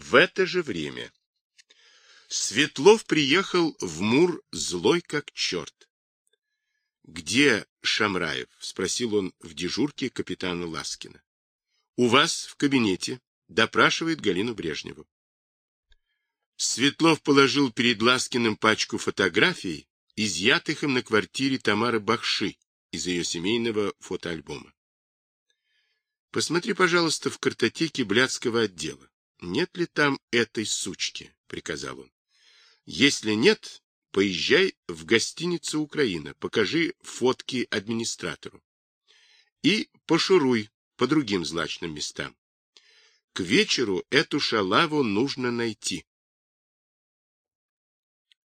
В это же время Светлов приехал в Мур злой как черт. — Где Шамраев? — спросил он в дежурке капитана Ласкина. — У вас в кабинете, — допрашивает Галину Брежневу. Светлов положил перед Ласкиным пачку фотографий, изъятых им на квартире Тамары Бахши из ее семейного фотоальбома. Посмотри, пожалуйста, в картотеке Блядского отдела. Нет ли там этой сучки? — приказал он. Если нет, поезжай в гостиницу «Украина», покажи фотки администратору. И пошуруй по другим злачным местам. К вечеру эту шалаву нужно найти.